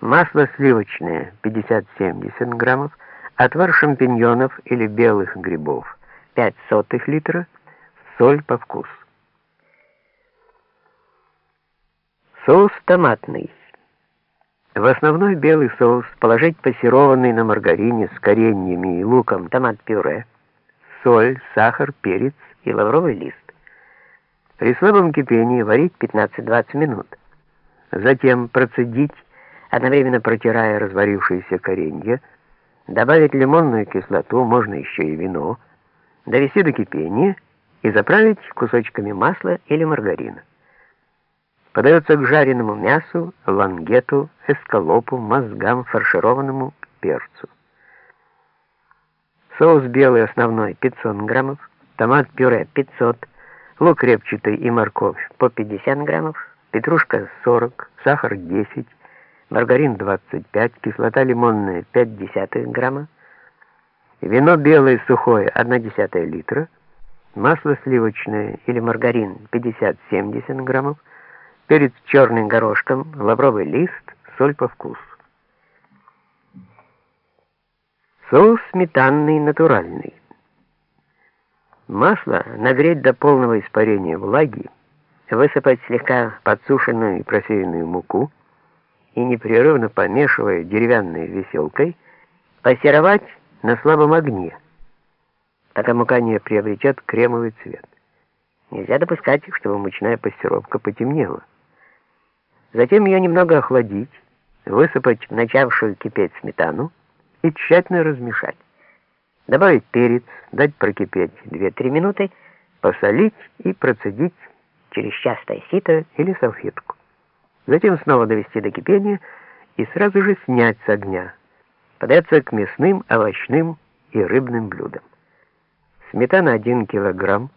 масло сливочное 50-70 граммов, отвар шампиньонов или белых грибов 5 сотых литра, соль по вкусу. Соус томатный. В основной белый соус положить пассерованный на маргарине с кореньями и луком томат-пюре, соль, сахар, перец и лавровый лист. При слабом кипении варить 15-20 минут. Затем процедить, одновременно протирая разварившиеся коренья, добавить лимонную кислоту, можно еще и вино, довести до кипения и заправить кусочками масла или маргарина. Подается к жареному мясу, лангету, эскалопу, мозгам, фаршированному перцу. Соус белый основной 500 граммов, томат-пюре 500, лук репчатый и морковь по 50 граммов, петрушка 40, сахар 10, маргарин 25, кислота лимонная 5 десятых грамма, вино белое сухое 1 десятая литра, масло сливочное или маргарин 50-70 граммов, перец черным горошком, лавровый лист, соль по вкусу. Соус сметанный натуральный. Масло нагреть до полного испарения влаги, высыпать слегка подсушенную и просеянную муку и, непрерывно помешивая деревянной веселкой, пассеровать на слабом огне, пока мука не приобретет кремовый цвет. Нельзя допускать, чтобы мучная пассировка потемнела. Затем ее немного охладить, высыпать в начавшую кипеть сметану и тщательно размешать. Добавить перец, дать прокипеть 2-3 минуты, посолить и процедить через частое сито или салфетку. Затем снова довести до кипения и сразу же снять с огня. Подается к мясным, овощным и рыбным блюдам. Сметана 1 килограмм,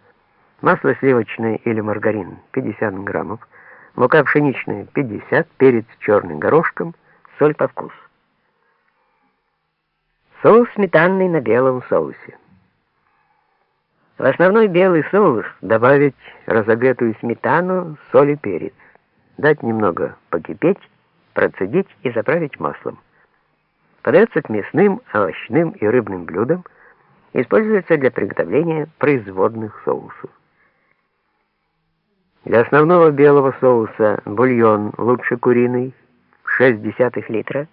масло сливочное или маргарин 50 граммов, мука пшеничная 50, перец черный горошком, соль по вкусу. Соус сметанный на белом соусе. В основной белый соус добавить разогретую сметану, соль и перец. Дать немного покипеть, процедить и заправить маслом. Подается к мясным, овощным и рыбным блюдам. Используется для приготовления производных соусов. Для основного белого соуса бульон лучше куриный, 0,6 литра,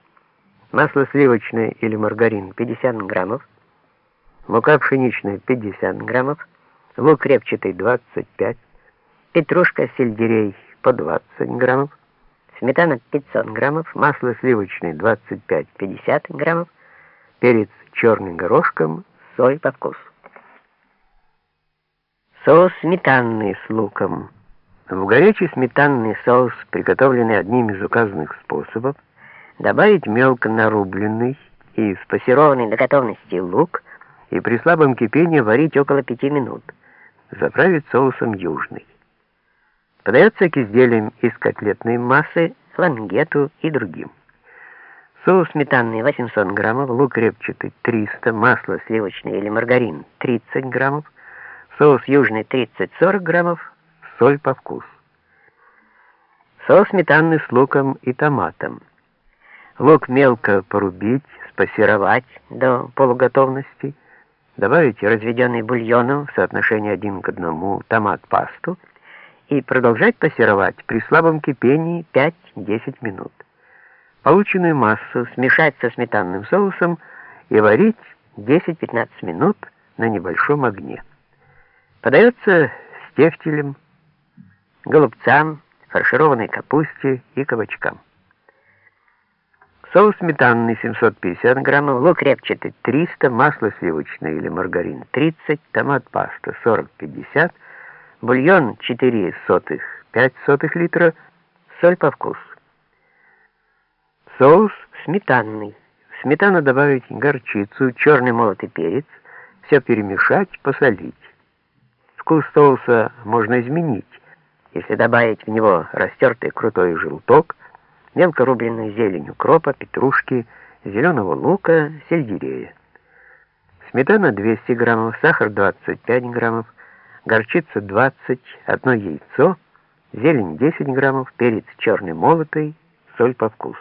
масло сливочное или маргарин 50 граммов, мука пшеничная 50 граммов, лук репчатый 25, петрушка сельдерей по 20 граммов, сметана 500 граммов, масло сливочное 25-50 граммов, перец черным горошком, соль по вкусу. Соус сметанный с луком. В горячий сметанный соус, приготовленный одним из указанных способов, добавить мелко нарубленный и спассерованный до готовности лук и при слабом кипении варить около пяти минут. Заправить соусом южный. Подается к изделиям из котлетной массы, лангету и другим. Соус сметанный 800 граммов, лук репчатый 300, масло сливочное или маргарин 30 граммов, соус южный 30-40 граммов, соль по вкусу. Соус сметанный с луком и томатом. Лук мелко порубить, спассеровать до полуготовности, добавить разведенный бульоном в соотношении один к одному томат-пасту и продолжать пассеровать при слабом кипении 5-10 минут. Полученную массу смешать со сметанным соусом и варить 10-15 минут на небольшом огне. Подается с тефтелем, голубцам, фаршированной капусте и кабачкам. Соус сметанный 750 граммов, лук репчатый 300, масло сливочное или маргарин 30, томат-паста 40-50, бульон 4 сотых, 5 сотых литра, соль по вкусу. Соус сметанный. В сметану добавить горчицу, черный молотый перец, все перемешать, посолить. Вкус соуса можно изменить, если добавить в него растертый крутой желток, мелко рубленную зелень укропа, петрушки, зеленого лука, сельдерея. Сметана 200 граммов, сахар 25 граммов, горчица 20, одно яйцо, зелень 10 граммов, перец черный молотый, соль по вкусу.